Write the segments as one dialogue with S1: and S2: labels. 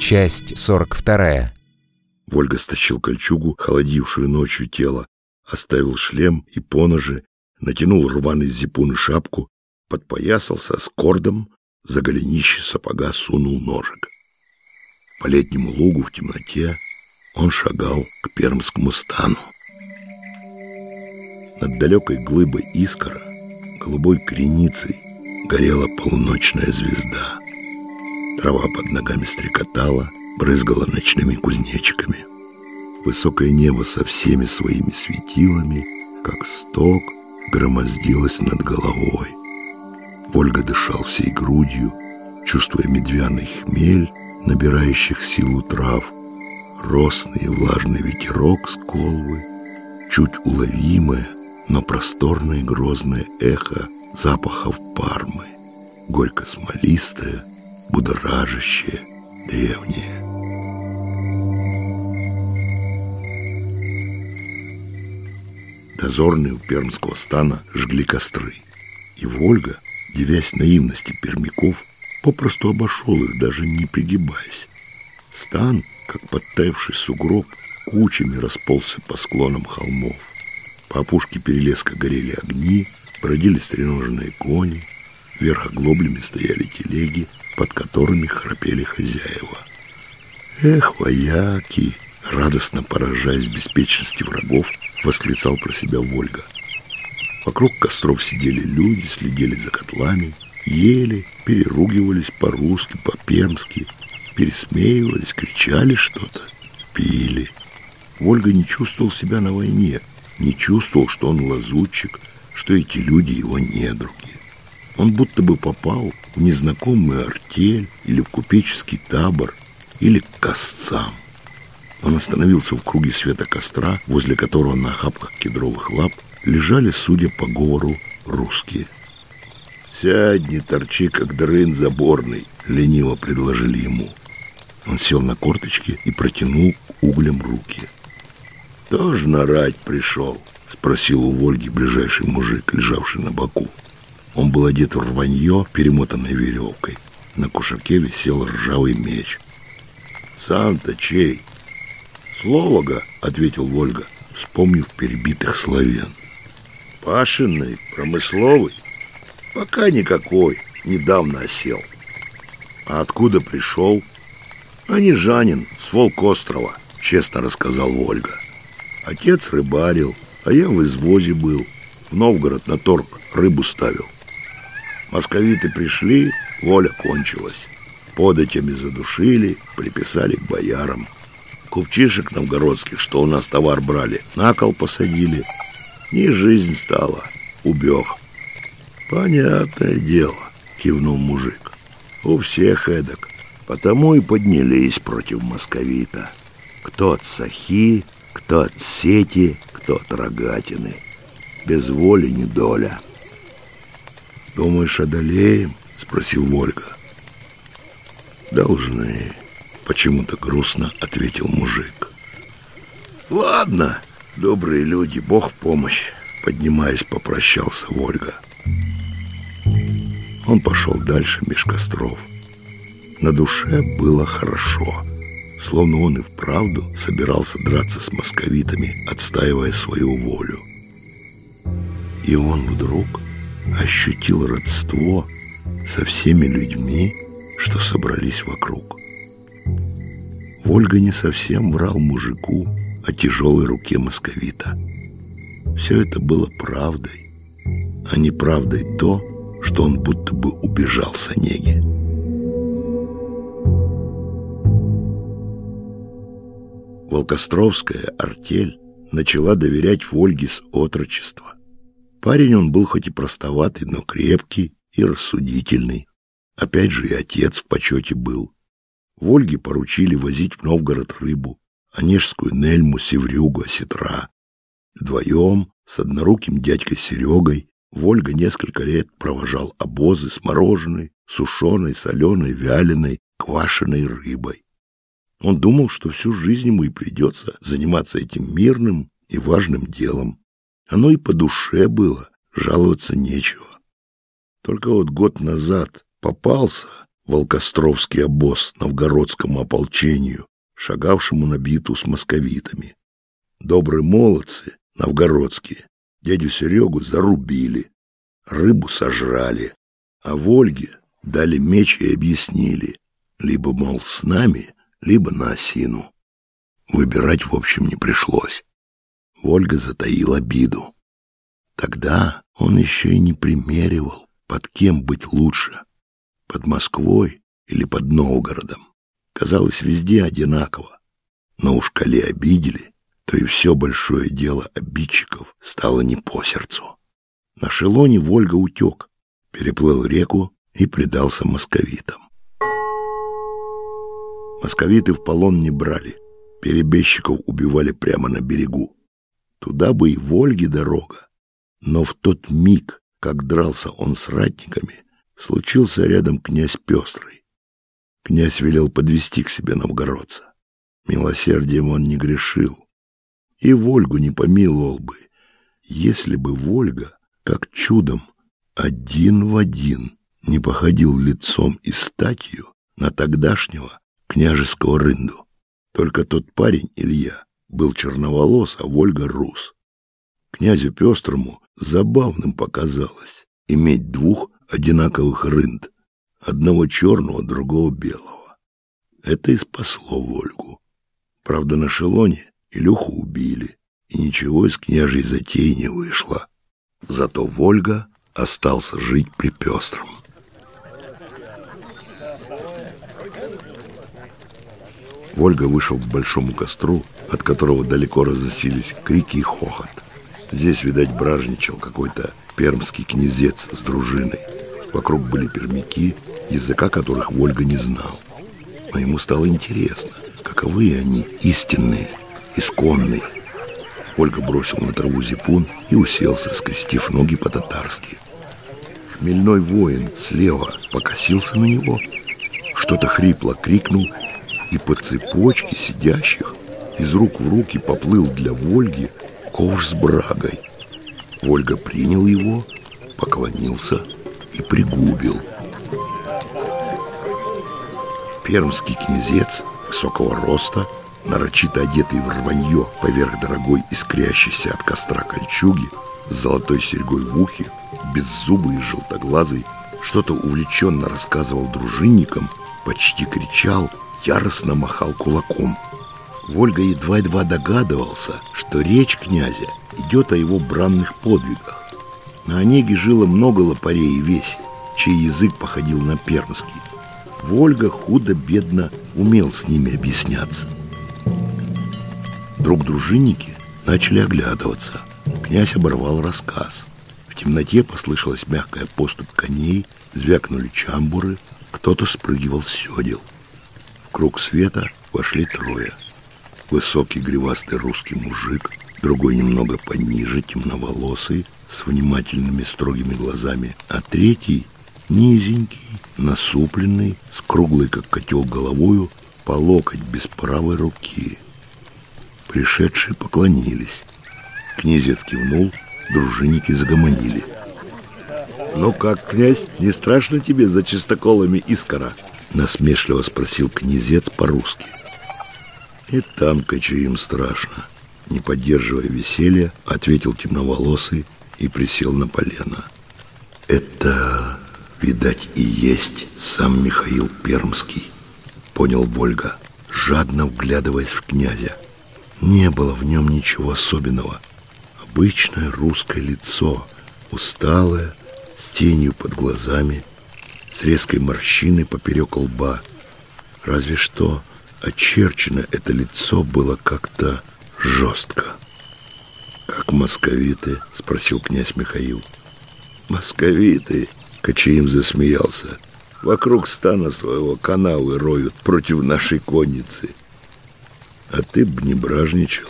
S1: Часть 42.
S2: Вольга стащил кольчугу, холодившую ночью тело, оставил шлем и поножи, натянул рваный зипун и шапку, подпоясался с кордом, за голенище сапога сунул ножик. По летнему лугу в темноте он шагал к пермскому стану. Над далекой глыбой искра, голубой креницей, горела полуночная звезда. Трава под ногами стрекотала, брызгала ночными кузнечиками. Высокое небо со всеми своими светилами, как сток, громоздилось над головой. Вольга дышал всей грудью, чувствуя медвяный хмель, набирающих силу трав, росный и влажный ветерок с колвы, чуть уловимое, но просторное грозное эхо запахов пармы, горько-смолистое, будоражащее, древнее. Дозорные у пермского стана жгли костры, и Вольга, девясь наивности пермяков, попросту обошел их, даже не пригибаясь. Стан, как подтаявший сугроб, кучами расползся по склонам холмов. По опушке перелеска горели огни, бродили стреноженные кони, вверх оглоблями стояли телеги, под которыми храпели хозяева. «Эх, вояки!» Радостно поражаясь беспечности врагов, восклицал про себя Вольга. Вокруг костров сидели люди, следили за котлами, ели, переругивались по-русски, по-пермски, пересмеивались, кричали что-то, пили. Вольга не чувствовал себя на войне, не чувствовал, что он лазутчик, что эти люди его недруги. Он будто бы попал в незнакомую артель или в купеческий табор, или к косцам. Он остановился в круге света костра, возле которого на охапках кедровых лап лежали, судя по говору, русские. «Сядь, не торчи, как дрын заборный», — лениво предложили ему. Он сел на корточки и протянул к углям руки. «Тоже нарать пришел?» — спросил у Вольги ближайший мужик, лежавший на боку. Он был одет в рванье, перемотанной веревкой. На кушаке висел ржавый меч. «Сам-то чей?» «Словога», — ответил Вольга, вспомнив перебитых славян. «Пашенный, промысловый?» «Пока никакой, недавно осел». «А откуда пришел?» «Анижанин, с Волкострова», — честно рассказал Вольга. «Отец рыбарил, а я в извозе был. В Новгород на торг рыбу ставил. Московиты пришли, воля кончилась. Податями задушили, приписали к боярам. Купчишек новгородских, что у нас товар брали, на кол посадили. Не жизнь стала, убег. Понятное дело, кивнул мужик. У всех эдак. Потому и поднялись против московита. Кто от сахи, кто от сети, кто от рогатины. Без воли не доля. «Думаешь, одолеем?» — спросил Вольга. «Должны», Почему-то грустно ответил мужик. Ладно, добрые люди, Бог в помощь. Поднимаясь, попрощался Вольга. Он пошел дальше меж костров. На душе было хорошо, словно он и вправду собирался драться с московитами, отстаивая свою волю. И он вдруг ощутил родство со всеми людьми, что собрались вокруг. Ольга не совсем врал мужику о тяжелой руке московита. Все это было правдой, а не правдой то, что он будто бы убежал с Онеги. Волкостровская артель начала доверять Вольге с отрочества. Парень он был хоть и простоватый, но крепкий и рассудительный. Опять же и отец в почете был. Вольге поручили возить в Новгород рыбу, онежскую нельму, севрюгу, осетра. Вдвоем с одноруким дядькой Серегой Вольга несколько лет провожал обозы с мороженой, сушеной, соленой, вяленой, квашеной рыбой. Он думал, что всю жизнь ему и придется заниматься этим мирным и важным делом. Оно и по душе было, жаловаться нечего. Только вот год назад попался волкостровский обоз новгородскому ополчению, шагавшему на битву с московитами. Добрые молодцы, новгородские, дядю Серегу зарубили, рыбу сожрали, а Вольге дали меч и объяснили, либо, мол, с нами, либо на осину. Выбирать, в общем, не пришлось. Вольга затаил обиду. Тогда он еще и не примеривал, под кем быть лучше, под Москвой или под Новгородом. Казалось, везде одинаково. Но уж коли обидели, то и все большое дело обидчиков стало не по сердцу. На шелоне Вольга утек, переплыл реку и предался московитам. Московиты в полон не брали, перебежчиков убивали прямо на берегу. Туда бы и Вольге дорога. Но в тот миг, как дрался он с ратниками, случился рядом князь Пестрый. Князь велел подвести к себе новгородца. Милосердием он не грешил. И Вольгу не помиловал бы, если бы Вольга, как чудом, один в один не походил лицом и статью на тогдашнего княжеского рынду. Только тот парень, Илья, был черноволос, а Вольга рус. Князю Пестрому забавным показалось иметь двух одинаковых рынд, одного черного, другого белого. Это и спасло Вольгу. Правда, на шелоне Илюху убили, и ничего из княжей затеи не вышло. Зато Вольга остался жить при Пестром. Вольга вышел к большому костру, от которого далеко разносились крики и хохот. Здесь, видать, бражничал какой-то пермский князец с дружиной. Вокруг были пермяки, языка которых Вольга не знал. Но ему стало интересно, каковы они, истинные, исконные. Ольга бросил на траву зипун и уселся, скрестив ноги по-татарски. Хмельной воин слева покосился на него, что-то хрипло крикнул, и по цепочке сидящих из рук в руки поплыл для Вольги ковш с брагой. Вольга принял его, поклонился и пригубил. Пермский князец высокого роста, нарочито одетый в рванье поверх дорогой искрящейся от костра кольчуги, с золотой серьгой в ухе, беззубый и желтоглазый, что-то увлеченно рассказывал дружинникам, почти кричал, яростно махал кулаком. Вольга едва-едва догадывался, что речь князя идет о его бранных подвигах. На Онеге жило много лопарей и весей, чей язык походил на пермский. Вольга худо-бедно умел с ними объясняться. Друг дружинники начали оглядываться. Князь оборвал рассказ. В темноте послышалась мягкая поступь коней, звякнули чамбуры, кто-то спрыгивал с седел. В круг света вошли трое. Высокий гривастый русский мужик, другой немного пониже, темноволосый, с внимательными строгими глазами, а третий низенький, насупленный, с круглой, как котел, головою, по локоть без правой руки. Пришедшие поклонились. Князец кивнул, дружинники загомонили. «Ну как, князь, не страшно тебе за чистоколами искора?» Насмешливо спросил князец по-русски. «И там им страшно», не поддерживая веселья, ответил темноволосый и присел на полено. «Это Видать, и есть сам Михаил Пермский, понял Вольга, жадно вглядываясь в князя. Не было в нем ничего особенного. Обычное русское лицо, усталое, с тенью под глазами, с резкой морщиной поперек лба. Разве что очерчено это лицо было как-то жестко. «Как московиты?» — спросил князь Михаил. «Московиты!» Качаим засмеялся. Вокруг стана своего канавы роют против нашей конницы. А ты б не бражничал,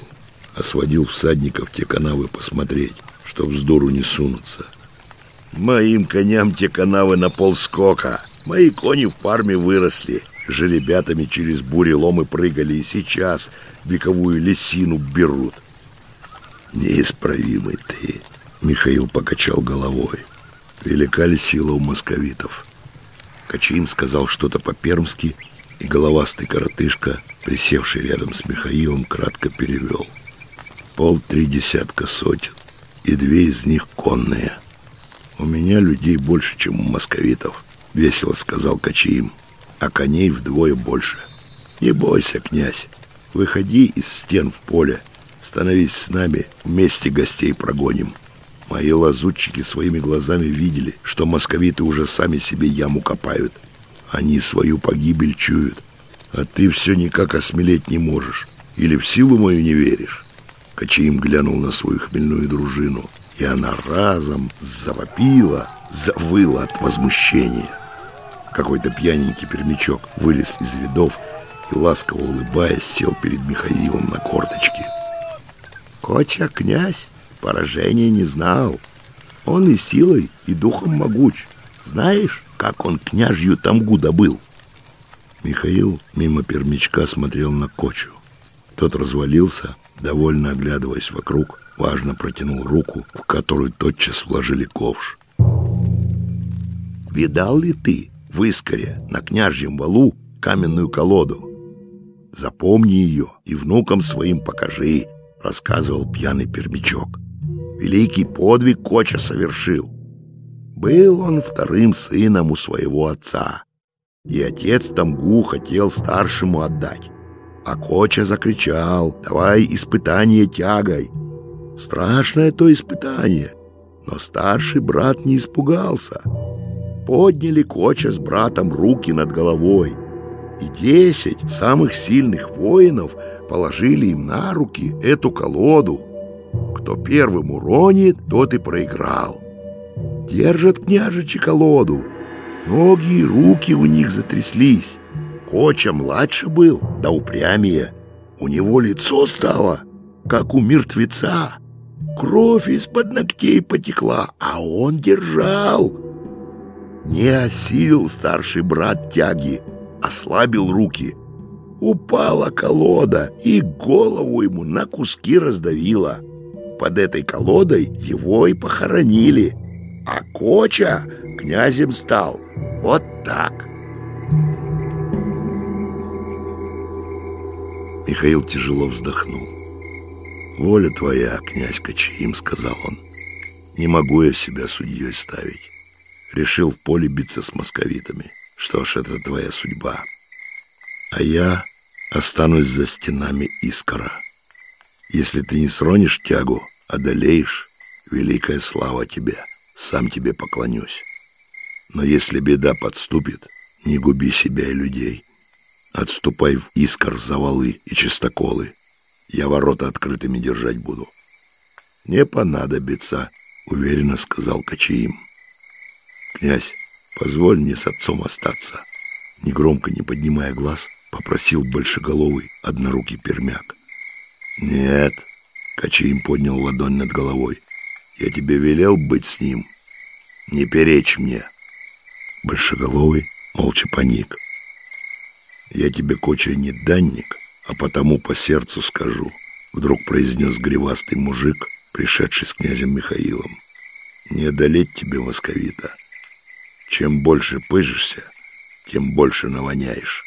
S2: а сводил всадников те канавы посмотреть, чтоб вздору не сунуться. Моим коням те канавы на полскока. Мои кони в парме выросли, жеребятами через буреломы прыгали и сейчас вековую лесину берут. Неисправимый ты, Михаил покачал головой велика ли сила у московитов. Качаим сказал что-то по-пермски, и головастый коротышка, присевший рядом с Михаилом, кратко перевел. Пол-три десятка сотен, и две из них конные. У меня людей больше, чем у московитов, весело сказал Качаим, а коней вдвое больше. Не бойся, князь, выходи из стен в поле, становись с нами, вместе гостей прогоним. Мои лазутчики своими глазами видели, что московиты уже сами себе яму копают. Они свою погибель чуют. А ты все никак осмелеть не можешь. Или в силу мою не веришь? Качаим глянул на свою хмельную дружину, и она разом завопила, завыла от возмущения. Какой-то пьяненький пермячок вылез из рядов и, ласково улыбаясь, сел перед Михаилом на корточки. «Коча, князь!» поражения не знал. Он и силой, и духом могуч. Знаешь, как он княжью Тамгу добыл? Михаил мимо пермячка смотрел на кочу. Тот развалился, довольно оглядываясь вокруг, важно протянул руку, в которую тотчас вложили ковш. «Видал ли ты в Искоре на княжьем валу каменную колоду? Запомни ее и внукам своим покажи», — рассказывал пьяный пермячок великий подвиг Коча совершил. Был он вторым сыном у своего отца, и отец Тамгу хотел старшему отдать. А Коча закричал, давай испытание тягой. Страшное то испытание, но старший брат не испугался. Подняли Коча с братом руки над головой, и десять самых сильных воинов положили им на руки эту колоду — кто первым уронит, тот и проиграл. Держат княжичи колоду. Ноги и руки у них затряслись. Коча младше был, да упрямее. У него лицо стало, как у мертвеца. Кровь из-под ногтей потекла, а он держал. Не осилил старший брат тяги, ослабил руки. Упала колода, и голову ему на куски раздавила под этой колодой его и похоронили. А Коча князем стал. Вот так. Михаил тяжело вздохнул. «Воля твоя, князь Кочаим», — сказал он. «Не могу я себя судьей ставить. Решил в поле биться с московитами. Что ж, это твоя судьба. А я останусь за стенами Искора». Если ты не сронишь тягу, одолеешь, великая слава тебе, сам тебе поклонюсь. Но если беда подступит, не губи себя и людей. Отступай в искор завалы и чистоколы. Я ворота открытыми держать буду. Не понадобится, уверенно сказал Качаим. Князь, позволь мне с отцом остаться. Негромко, не поднимая глаз, попросил большеголовый однорукий пермяк. «Нет», — Качаим поднял ладонь над головой, — «я тебе велел быть с ним. Не перечь мне». Большеголовый молча паник. «Я тебе, Коча, не данник, а потому по сердцу скажу», — вдруг произнес гривастый мужик, пришедший с князем Михаилом. «Не одолеть тебе, московита. Чем больше пыжишься, тем больше навоняешь».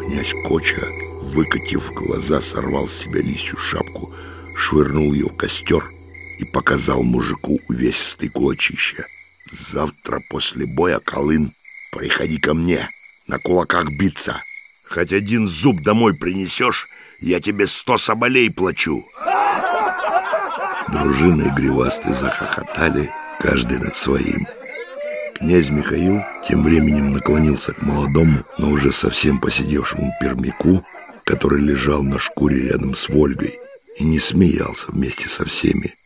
S2: Князь Коча, выкатив глаза, сорвал с себя лисью шапку, швырнул ее в костер и показал мужику увесистый кулачище. «Завтра после боя, Колын, приходи ко мне, на кулаках биться. Хоть один зуб домой принесешь, я тебе сто соболей плачу». Дружина и гривастый захохотали, каждый над своим. Князь Михаил тем временем наклонился к молодому, но уже совсем посидевшему пермяку, который лежал на шкуре рядом с Вольгой и не смеялся вместе со всеми.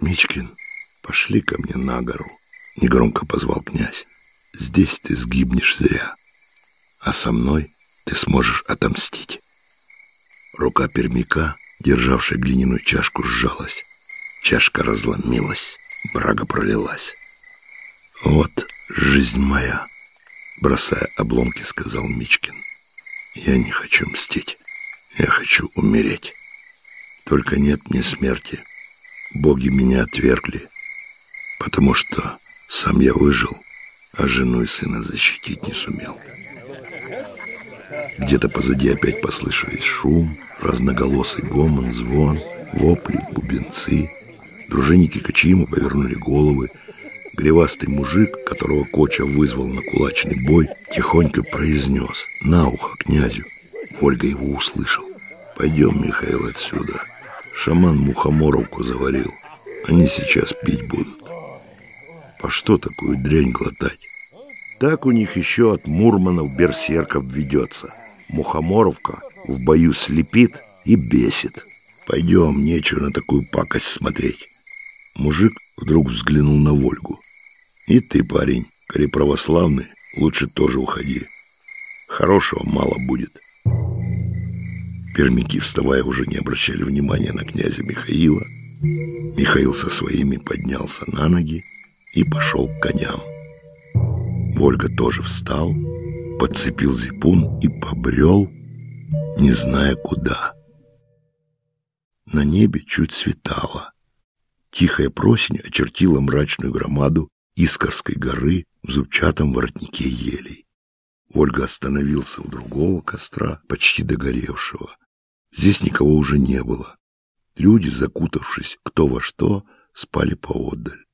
S2: «Мичкин, пошли ко мне на гору», — негромко позвал князь. «Здесь ты сгибнешь зря, а со мной ты сможешь отомстить». Рука пермяка, державшая глиняную чашку, сжалась. Чашка разломилась, брага пролилась. «Вот жизнь моя», — бросая обломки, сказал Мичкин. «Я не хочу мстить. Я хочу умереть. Только нет мне смерти. Боги меня отвергли, потому что Сам я выжил, а жену и сына защитить не сумел. Где-то позади опять послышались шум, разноголосый гомон, звон, вопли, бубенцы. Дружинники Качима повернули головы. Гривастый мужик, которого Коча вызвал на кулачный бой, тихонько произнес на ухо князю. Ольга его услышал. «Пойдем, Михаил, отсюда. Шаман мухоморовку заварил. Они сейчас пить будут». «По что такую дрянь глотать?» Так у них еще от Мурманов берсерков ведется. Мухоморовка в бою слепит и бесит. Пойдем, нечего на такую пакость смотреть. Мужик вдруг взглянул на Вольгу. И ты, парень, коли православный, лучше тоже уходи. Хорошего мало будет. Пермяки, вставая, уже не обращали внимания на князя Михаила. Михаил со своими поднялся на ноги и пошел к коням. Вольга тоже встал, подцепил зипун и побрел, не зная куда. На небе чуть светало. Тихая просень очертила мрачную громаду Искорской горы в зубчатом воротнике елей. Ольга остановился у другого костра, почти догоревшего. Здесь никого уже не было. Люди, закутавшись кто во что, спали поодаль.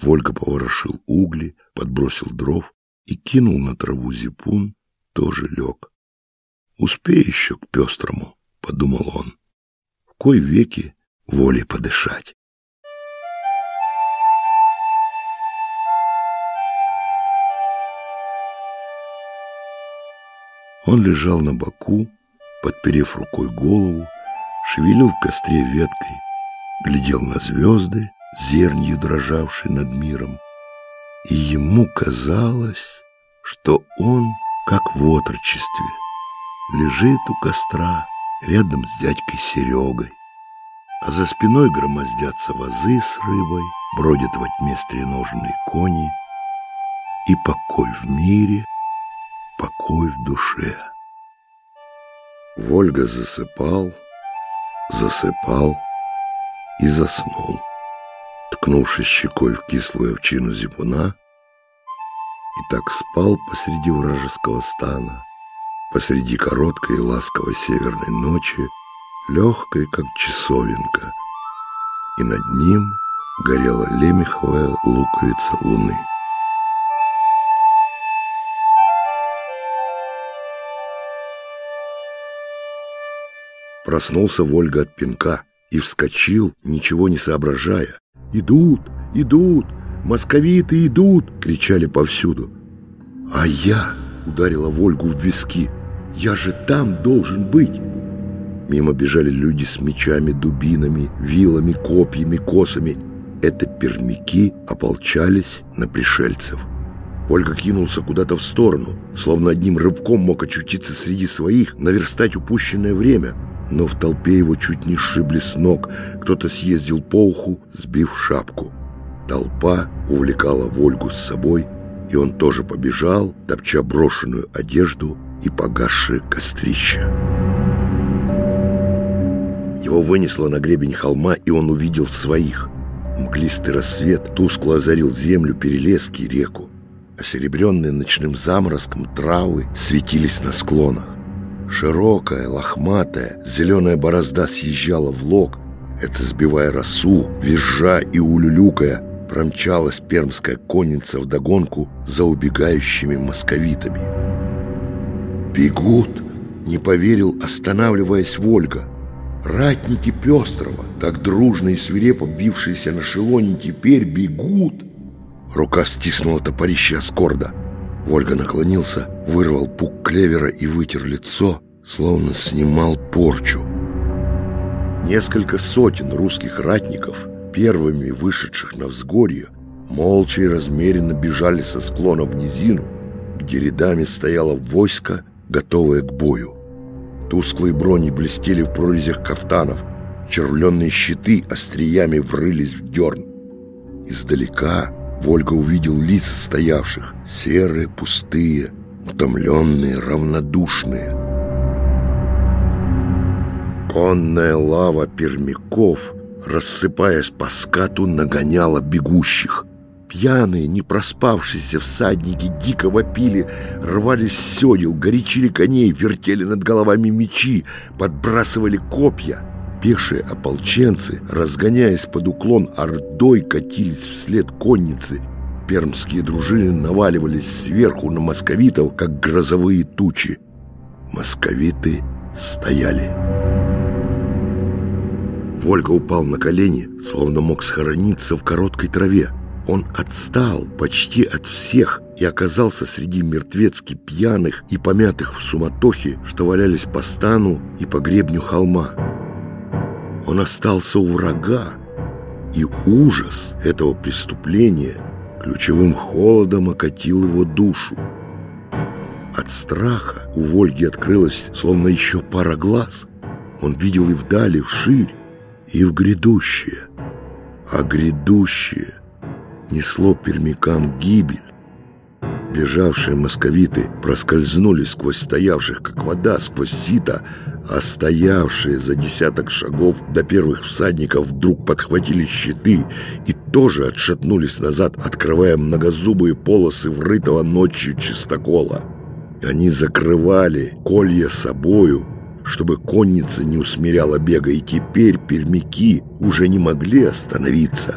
S2: Вольга поворошил угли, подбросил дров и кинул на траву зипун, тоже лег. «Успей еще к пестрому», — подумал он. «В кой веки волей подышать?» Он лежал на боку, подперев рукой голову, шевелил в костре веткой, глядел на звезды, зернью дрожавшей над миром, и ему казалось, что он, как в отрочестве, лежит у костра рядом с дядькой Серегой, а за спиной громоздятся вазы с рыбой, бродят во тьме стреноженные кони, и покой в мире, покой в душе. Вольга засыпал, засыпал и заснул ткнувшись щекой в кислую овчину зипуна, и так спал посреди вражеского стана, посреди короткой и ласковой северной ночи, легкой, как часовенка, и над ним горела лемеховая луковица луны. Проснулся Вольга от пинка и вскочил, ничего не соображая, «Идут! Идут! Московиты идут!» — кричали повсюду. «А я!» — ударила Вольгу в виски. «Я же там должен быть!» Мимо бежали люди с мечами, дубинами, вилами, копьями, косами. Это пермяки ополчались на пришельцев. Ольга кинулся куда-то в сторону, словно одним рывком мог очутиться среди своих, наверстать упущенное время — но в толпе его чуть не сшибли с ног. Кто-то съездил по уху, сбив шапку. Толпа увлекала Вольгу с собой, и он тоже побежал, топча брошенную одежду и погасшее кострище. Его вынесло на гребень холма, и он увидел своих. Мглистый рассвет тускло озарил землю, перелески и реку. Осеребренные ночным заморозком травы светились на склонах. Широкая, лохматая, зеленая борозда съезжала в лог. Это, сбивая росу, визжа и улюлюкая, промчалась пермская конница вдогонку за убегающими московитами. «Бегут!» — не поверил, останавливаясь Вольга. «Ратники Пестрова, так дружно и свирепо бившиеся на шелоне, теперь бегут!» Рука стиснула топорище Аскорда. Вольга наклонился, вырвал пук клевера и вытер лицо, словно снимал порчу. Несколько сотен русских ратников, первыми вышедших на взгорье, молча и размеренно бежали со склона в низину, где рядами стояло войско, готовое к бою. Тусклые брони блестели в прорезях кафтанов, червленные щиты остриями врылись в дерн. Издалека Вольга увидел лица стоявших, серые, пустые, утомленные, равнодушные. Конная лава пермяков, рассыпаясь по скату, нагоняла бегущих. Пьяные, не проспавшиеся всадники дико вопили, рвались с седел, горячили коней, вертели над головами мечи, подбрасывали копья. Пешие ополченцы, разгоняясь под уклон ордой, катились вслед конницы. Пермские дружины наваливались сверху на московитов, как грозовые тучи. Московиты стояли. Вольга упал на колени, словно мог схорониться в короткой траве. Он отстал почти от всех и оказался среди мертвецки пьяных и помятых в суматохе, что валялись по стану и по гребню холма. Он остался у врага, и ужас этого преступления ключевым холодом окатил его душу. От страха у Вольги открылось словно еще пара глаз. Он видел и вдали, вширь, и в грядущее. А грядущее несло пермякам гибель. Бежавшие московиты проскользнули сквозь стоявших, как вода, сквозь сито, а стоявшие за десяток шагов до первых всадников вдруг подхватили щиты и тоже отшатнулись назад, открывая многозубые полосы врытого ночью чистокола. Они закрывали колья собою, чтобы конница не усмиряла бега, и теперь пермяки уже не могли остановиться.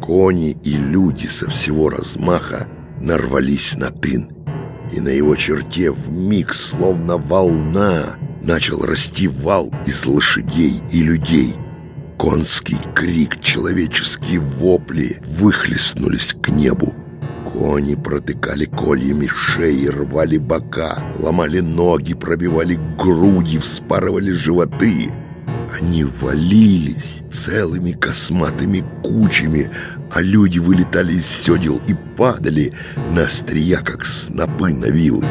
S2: Кони и люди со всего размаха нарвались на тын, и на его черте в миг, словно волна, начал расти вал из лошадей и людей. Конский крик, человеческие вопли выхлестнулись к небу. Кони протыкали кольями шеи, рвали бока, ломали ноги, пробивали груди, вспарывали животы. Они валились целыми косматыми кучами, а люди вылетали из седел и падали на острия, как снопы на вилы.